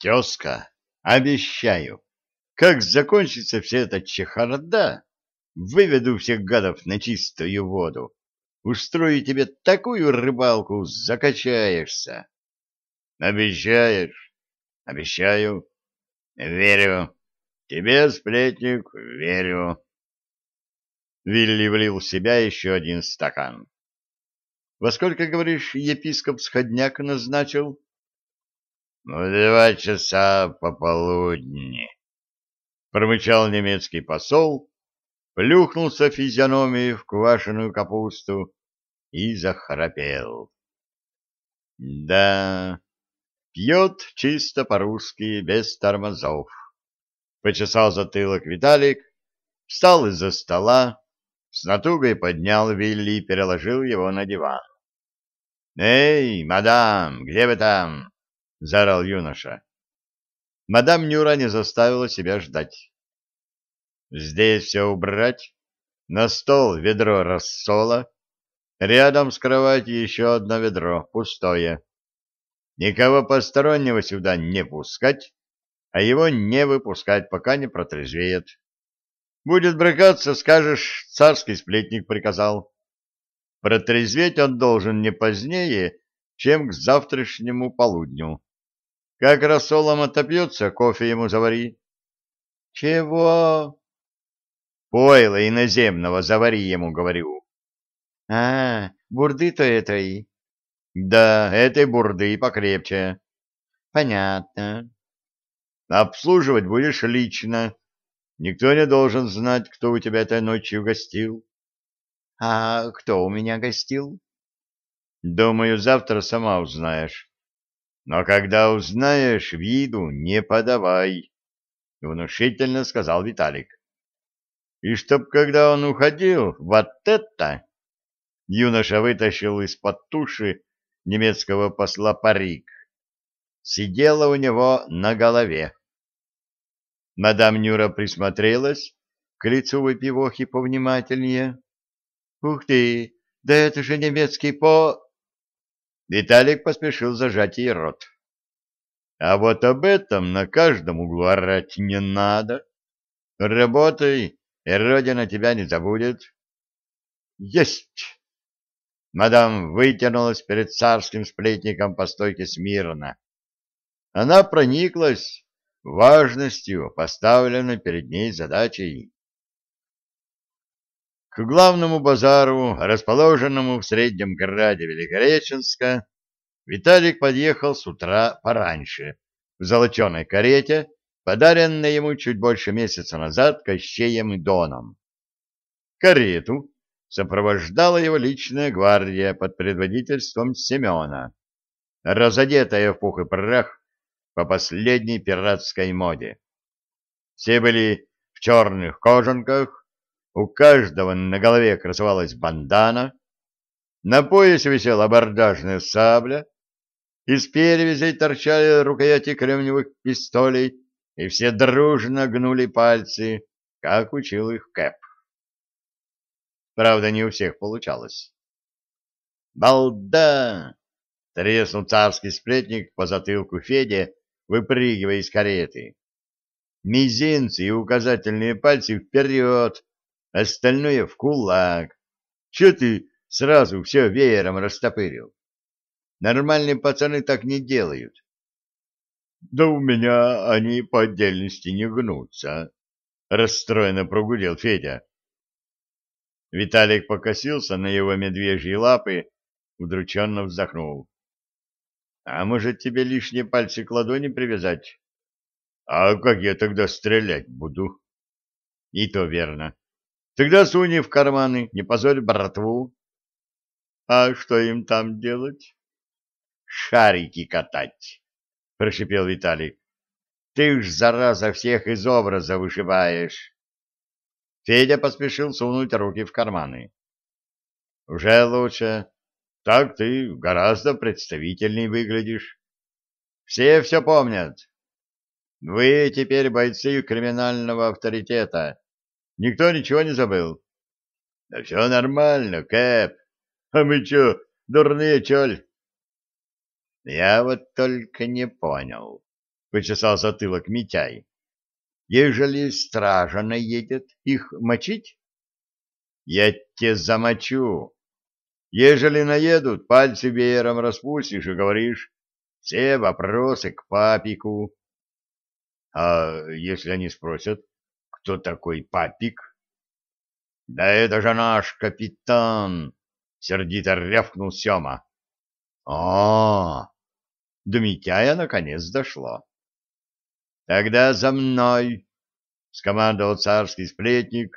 Тезка, обещаю, как закончится вся эта чехарда, выведу всех гадов на чистую воду, устрою тебе такую рыбалку, закачаешься. Обещаешь? Обещаю. Верю. Тебе, сплетник, верю. Вилли влил в себя еще один стакан. Во сколько, говоришь, епископ сходняк назначил? Ну, два часа пополудни. Промычал немецкий посол, плюхнулся физиономией в квашеную капусту и захрапел. Да, пьет чисто по-русски, без тормозов. Почесал затылок Виталик, встал из-за стола, с натугой поднял Вилли и переложил его на диван. «Эй, мадам, где вы там?» — заорал юноша. Мадам Нюра не заставила себя ждать. «Здесь все убрать, на стол ведро рассола, рядом с кроватью еще одно ведро, пустое. Никого постороннего сюда не пускать, а его не выпускать, пока не протрезвеет. Будет брыкаться, скажешь, царский сплетник приказал. Протрезветь он должен не позднее, чем к завтрашнему полудню. Как рассолом отопьется, кофе ему завари. — Чего? — Пойло иноземного завари ему, говорю. — А, бурды-то этой? — Да, этой бурды покрепче. — Понятно. — Обслуживать будешь лично. Никто не должен знать, кто у тебя этой ночью гостил. — А кто у меня гостил? — Думаю, завтра сама узнаешь. Но когда узнаешь, виду не подавай, — внушительно сказал Виталик. И чтоб, когда он уходил, вот это... Юноша вытащил из-под туши немецкого посла парик. Сидела у него на голове. Мадам Нюра присмотрелась к лицу выпивохи повнимательнее. «Ух ты! Да это же немецкий по...» Виталик поспешил зажать ей рот. «А вот об этом на каждом углу орать не надо. Работай, и Родина тебя не забудет». «Есть!» Мадам вытянулась перед царским сплетником по стойке смирно. Она прониклась важностью поставленной перед ней задачей. К главному базару, расположенному в среднем граде Великореченска, Виталик подъехал с утра пораньше, в золоченой карете, подаренной ему чуть больше месяца назад Кощеем и Доном. Карету сопровождала его личная гвардия под предводительством Семена, разодетая в пух и прах по последней пиратской моде. Все были в черных кожанках, у каждого на голове красовалась бандана, на поясе висела абордажная сабля, из перевязей торчали рукояти кремниевых пистолей, и все дружно гнули пальцы, как учил их Кэп. Правда, не у всех получалось. «Балда!» — треснул царский сплетник по затылку Феде, выпрыгивая из кареты. Мизинцы и указательные пальцы вперед, остальное в кулак. Че ты сразу все веером растопырил? Нормальные пацаны так не делают. Да у меня они по отдельности не гнутся, расстроенно прогудел Федя. Виталик покосился на его медвежьи лапы, удрученно вздохнул. А может, тебе лишние пальцы к ладони привязать? А как я тогда стрелять буду? И то верно. Тогда суни в карманы, не позорь братву. А что им там делать? Шарики катать, прошипел Виталий. Ты ж, зараза, всех из образа вышибаешь. Федя поспешил сунуть руки в карманы. Уже лучше. Так ты гораздо представительней выглядишь. Все все помнят. Вы теперь бойцы криминального авторитета. Никто ничего не забыл. Да все нормально, Кэп. А мы че, дурные чоль? Я вот только не понял, почесал затылок Митяй. Ежели стража наедет, их мочить? Я те замочу. Ежели наедут, пальцы веером распустишь и говоришь, все вопросы к папику. А если они спросят, кто такой папик? Да это же наш капитан, сердито рявкнул Сема. А, до Митяя наконец дошло. Тогда за мной, скомандовал царский сплетник,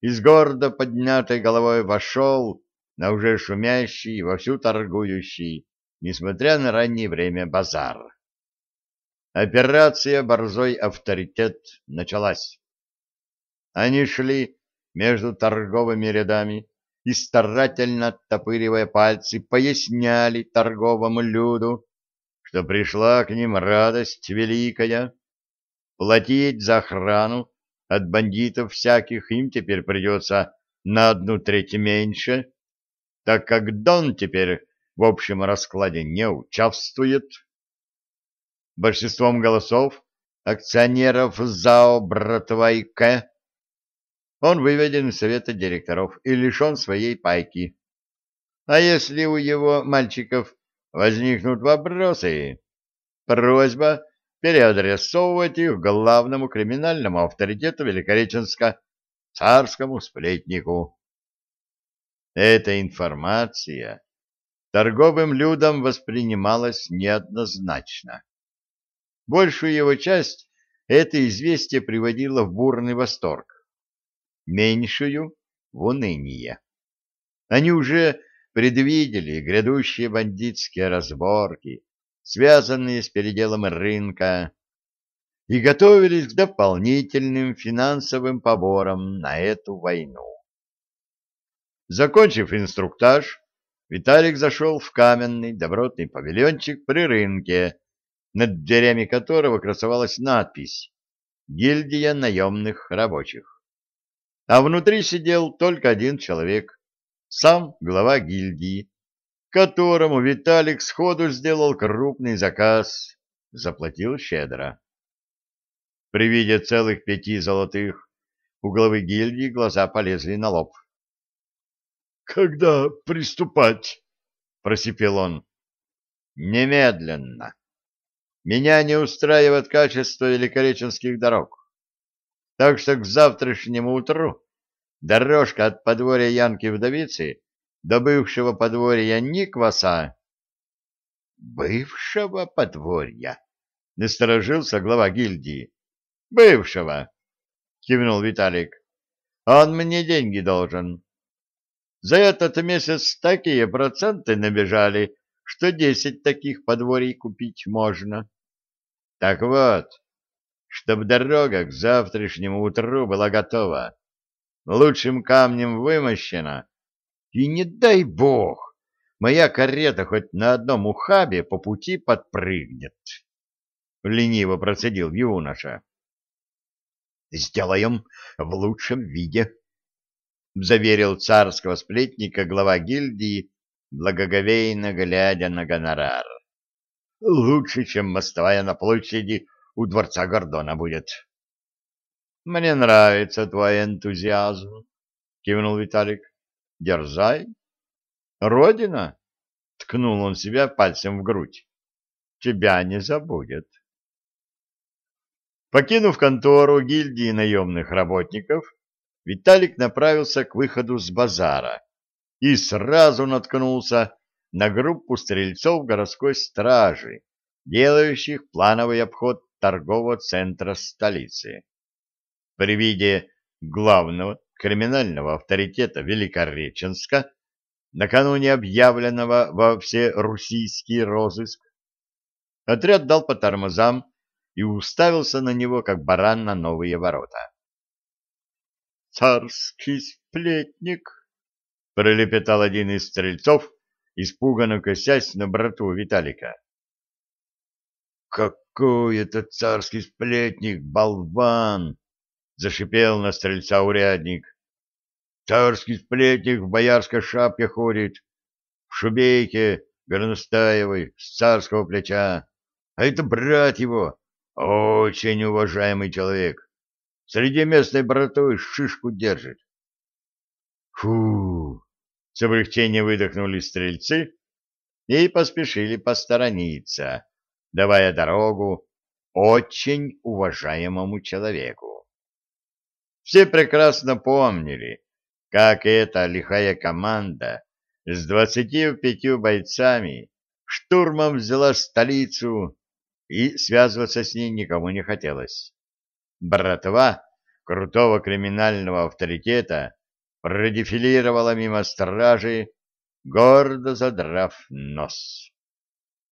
и с гордо поднятой головой вошел на уже шумящий, вовсю торгующий, несмотря на раннее время, базар. Операция «Борзой авторитет» началась. Они шли между торговыми рядами и, старательно оттопыривая пальцы, поясняли торговому люду, что пришла к ним радость великая. Платить за охрану от бандитов всяких им теперь придется на одну треть меньше, так как Дон теперь в общем раскладе не участвует. Большинством голосов акционеров ЗАО «Братва и К» он выведен из совета директоров и лишен своей пайки. А если у его мальчиков возникнут вопросы, просьба переадресовывать их главному криминальному авторитету Великореченска, царскому сплетнику. Эта информация торговым людям воспринималась неоднозначно. Большую его часть это известие приводило в бурный восторг, меньшую — в уныние. Они уже предвидели грядущие бандитские разборки, связанные с переделом рынка, и готовились к дополнительным финансовым поборам на эту войну. Закончив инструктаж, Виталик зашел в каменный добротный павильончик при рынке, над дверями которого красовалась надпись «Гильдия наемных рабочих». А внутри сидел только один человек, сам глава гильдии, которому Виталик сходу сделал крупный заказ, заплатил щедро. При виде целых пяти золотых у главы гильдии глаза полезли на лоб. «Когда приступать?» — просипел он. «Немедленно. Меня не устраивает качество великореченских дорог. Так что к завтрашнему утру дорожка от подворья Янки-вдовицы до бывшего подворья Никваса. Бывшего подворья? Насторожился глава гильдии. Бывшего, кивнул Виталик. Он мне деньги должен. За этот месяц такие проценты набежали, что десять таких подворий купить можно. Так вот, чтоб дорога к завтрашнему утру была готова, лучшим камнем вымощена, и не дай бог, моя карета хоть на одном ухабе по пути подпрыгнет. Лениво процедил юноша. Сделаем в лучшем виде, заверил царского сплетника глава гильдии, благоговейно глядя на гонорар. Лучше, чем мостовая на площади у дворца Гордона будет. Мне нравится твой энтузиазм, кивнул Виталик. Дерзай. Родина? Ткнул он себя пальцем в грудь. Тебя не забудет. Покинув контору гильдии наемных работников, Виталик направился к выходу с базара и сразу наткнулся на группу стрельцов городской стражи, делающих плановый обход торгового центра столицы. При виде главного криминального авторитета Великореченска, накануне объявленного во всеруссийский розыск, отряд дал по тормозам и уставился на него, как баран на новые ворота. «Царский сплетник!» — пролепетал один из стрельцов, испуганно косясь на брату Виталика. «Какой это царский сплетник, болван!» зашипел на стрельца урядник. Царский сплетник в боярской шапке ходит, в шубейке горностаевой, с царского плеча. А это брат его, Очень уважаемый человек. Среди местной братвы шишку держит. Фу! С облегчением выдохнули стрельцы и поспешили посторониться, давая дорогу очень уважаемому человеку. Все прекрасно помнили, как эта лихая команда с двадцатью пятью бойцами штурмом взяла столицу, и связываться с ней никому не хотелось. Братва крутого криминального авторитета продефилировала мимо стражи, гордо задрав нос.